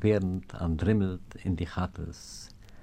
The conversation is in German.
während han drimmelt in die gattes